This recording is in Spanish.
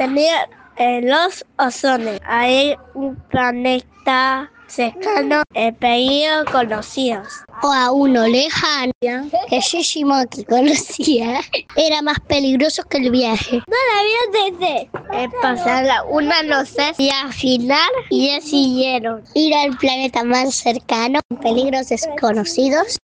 tenía en los ozones. Hay un planeta cercano, eh, el peligro conocidos. O a uno lejano que Shishimoki conocía. Era más peligroso que el viaje. No la vio desde el eh, pasar la una no sé y al final y decidieron Ir al planeta más cercano, peligros desconocidos.